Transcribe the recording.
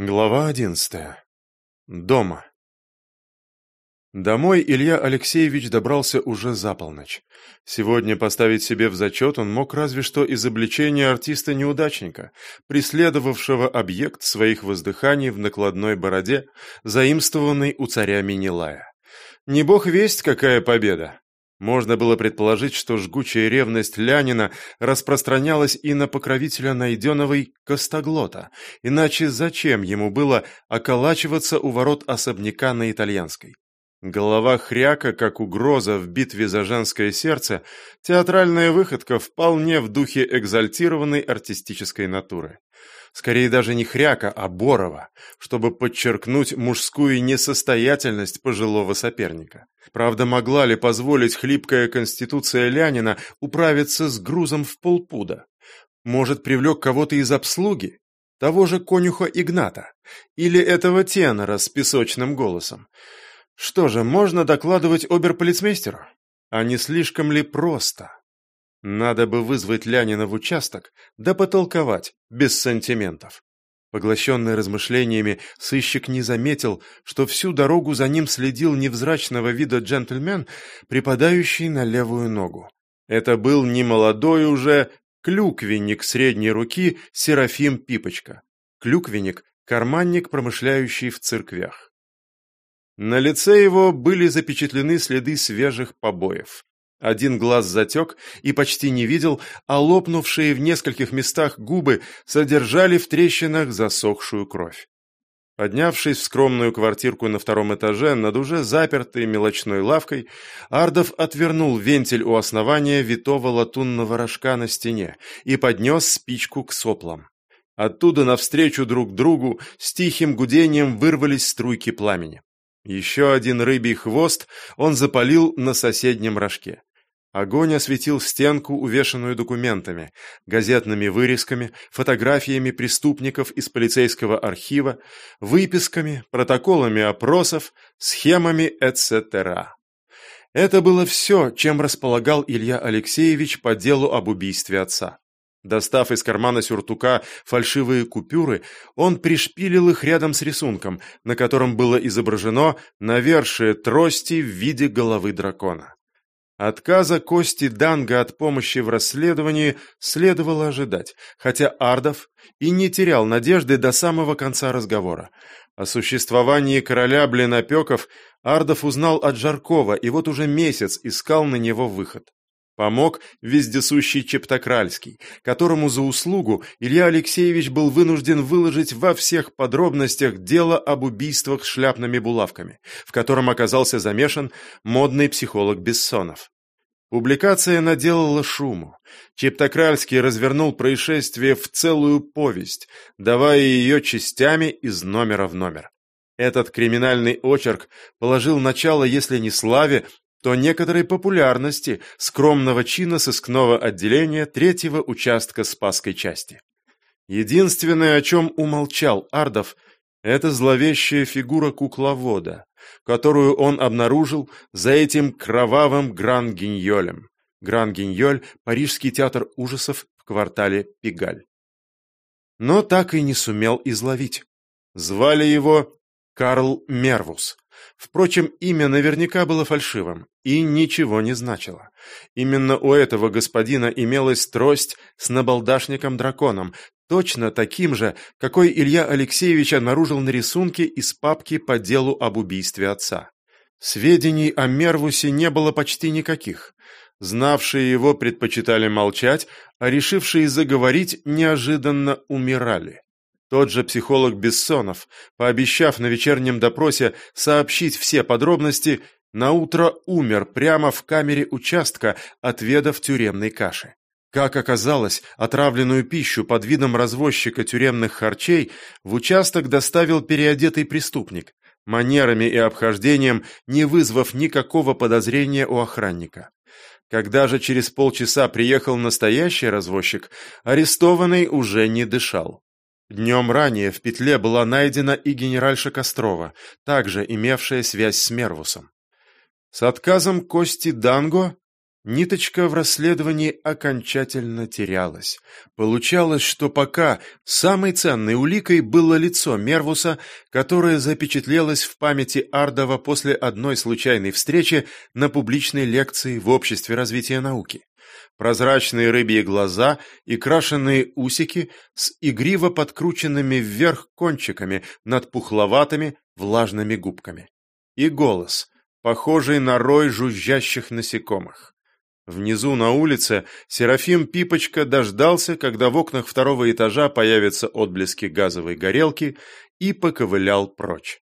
Глава одиннадцатая. Дома. Домой Илья Алексеевич добрался уже за полночь. Сегодня поставить себе в зачет он мог разве что изобличение артиста-неудачника, преследовавшего объект своих воздыханий в накладной бороде, заимствованной у царя Минилая. Не бог весть, какая победа! Можно было предположить, что жгучая ревность Лянина распространялась и на покровителя Найденовой Костоглота, иначе зачем ему было околачиваться у ворот особняка на Итальянской? Голова хряка, как угроза в битве за женское сердце, театральная выходка вполне в духе экзальтированной артистической натуры. Скорее даже не хряка, а Борова, чтобы подчеркнуть мужскую несостоятельность пожилого соперника. Правда, могла ли позволить хлипкая конституция Лянина управиться с грузом в полпуда? Может, привлек кого-то из обслуги? Того же конюха Игната? Или этого тенора с песочным голосом? Что же, можно докладывать оберполицмейстеру? А не слишком ли просто? Надо бы вызвать Лянина в участок, да потолковать, без сантиментов. Поглощенный размышлениями, сыщик не заметил, что всю дорогу за ним следил невзрачного вида джентльмен, припадающий на левую ногу. Это был немолодой уже клюквенник средней руки Серафим Пипочка. Клюквенник – карманник, промышляющий в церквях. На лице его были запечатлены следы свежих побоев. Один глаз затек и почти не видел, а лопнувшие в нескольких местах губы содержали в трещинах засохшую кровь. Поднявшись в скромную квартирку на втором этаже над уже запертой мелочной лавкой, Ардов отвернул вентиль у основания витого латунного рожка на стене и поднес спичку к соплам. Оттуда навстречу друг другу с тихим гудением вырвались струйки пламени. Еще один рыбий хвост он запалил на соседнем рожке. Огонь осветил стенку, увешанную документами, газетными вырезками, фотографиями преступников из полицейского архива, выписками, протоколами опросов, схемами, etc. Это было все, чем располагал Илья Алексеевич по делу об убийстве отца. Достав из кармана сюртука фальшивые купюры, он пришпилил их рядом с рисунком, на котором было изображено навершие трости в виде головы дракона. Отказа Кости Данга от помощи в расследовании следовало ожидать, хотя Ардов и не терял надежды до самого конца разговора. О существовании короля блинопеков Ардов узнал от Жаркова и вот уже месяц искал на него выход. Помог вездесущий Чептокральский, которому за услугу Илья Алексеевич был вынужден выложить во всех подробностях дело об убийствах шляпными булавками, в котором оказался замешан модный психолог Бессонов. Публикация наделала шуму. Чептокральский развернул происшествие в целую повесть, давая ее частями из номера в номер. Этот криминальный очерк положил начало, если не славе, то некоторой популярности скромного чина сыскного отделения третьего участка Спасской части. Единственное, о чем умолчал Ардов, это зловещая фигура кукловода, которую он обнаружил за этим кровавым Гран-Гиньолем. Гран-Гиньоль – парижский театр ужасов в квартале Пигаль. Но так и не сумел изловить. Звали его Карл Мервус. Впрочем, имя наверняка было фальшивым и ничего не значило. Именно у этого господина имелась трость с набалдашником-драконом, точно таким же, какой Илья Алексеевич обнаружил на рисунке из папки по делу об убийстве отца. Сведений о Мервусе не было почти никаких. Знавшие его предпочитали молчать, а решившие заговорить неожиданно умирали. Тот же психолог Бессонов, пообещав на вечернем допросе сообщить все подробности, наутро умер прямо в камере участка, отведав тюремной каши. Как оказалось, отравленную пищу под видом развозчика тюремных харчей в участок доставил переодетый преступник, манерами и обхождением не вызвав никакого подозрения у охранника. Когда же через полчаса приехал настоящий развозчик, арестованный уже не дышал. Днем ранее в петле была найдена и генеральша Кострова, также имевшая связь с Мервусом. С отказом Кости Данго Ниточка в расследовании окончательно терялась. Получалось, что пока самой ценной уликой было лицо Мервуса, которое запечатлелось в памяти Ардова после одной случайной встречи на публичной лекции в Обществе развития науки. Прозрачные рыбьи глаза и крашеные усики с игриво подкрученными вверх кончиками над пухловатыми влажными губками. И голос, похожий на рой жужжащих насекомых. Внизу на улице Серафим Пипочка дождался, когда в окнах второго этажа появятся отблески газовой горелки, и поковылял прочь.